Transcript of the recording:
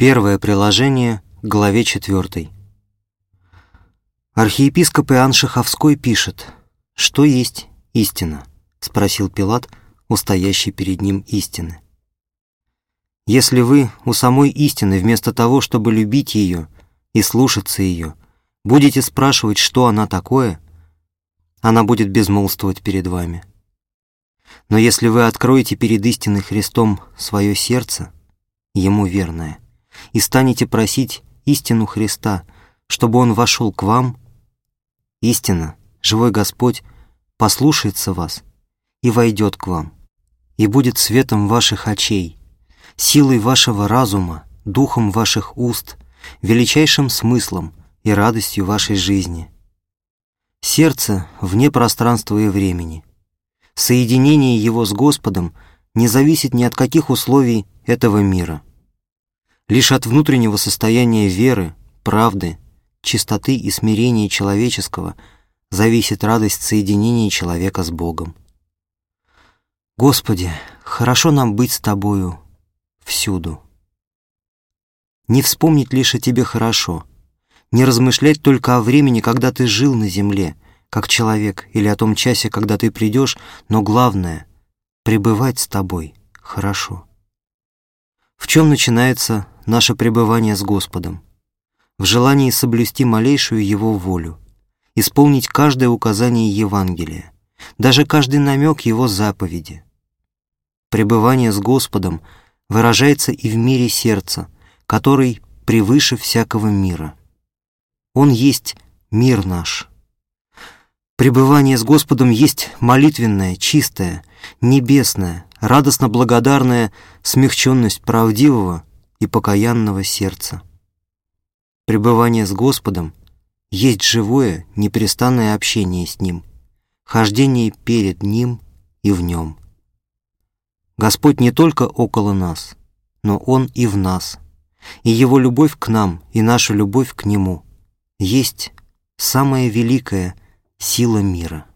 Первое приложение к главе 4. Архиепископ Иоанн Шаховской пишет, «Что есть истина?» — спросил Пилат, устоящий перед ним истины. «Если вы у самой истины, вместо того, чтобы любить ее и слушаться ее, будете спрашивать, что она такое, она будет безмолвствовать перед вами. Но если вы откроете перед истинной Христом свое сердце, ему верное, и станете просить истину Христа, чтобы Он вошел к вам, истина, живой Господь, послушается вас и войдет к вам, и будет светом ваших очей, силой вашего разума, духом ваших уст, величайшим смыслом и радостью вашей жизни. Сердце вне пространства и времени. Соединение его с Господом не зависит ни от каких условий этого мира – Лишь от внутреннего состояния веры, правды, чистоты и смирения человеческого зависит радость соединения человека с Богом. Господи, хорошо нам быть с Тобою всюду. Не вспомнить лишь о Тебе хорошо, не размышлять только о времени, когда Ты жил на земле, как человек, или о том часе, когда Ты придешь, но главное — пребывать с Тобой хорошо. В чем начинается наше пребывание с Господом? В желании соблюсти малейшую Его волю, исполнить каждое указание Евангелия, даже каждый намек Его заповеди. Пребывание с Господом выражается и в мире сердца, который превыше всякого мира. Он есть мир наш. Пребывание с Господом есть молитвенное, чистое, небесное, радостно благодарная смягченность правдивого и покаянного сердца. Пребывание с Господом есть живое, непрестанное общение с Ним, хождение перед Ним и в Нем. Господь не только около нас, но Он и в нас, и Его любовь к нам и наша любовь к Нему есть самая великая сила мира.